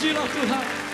Chưa.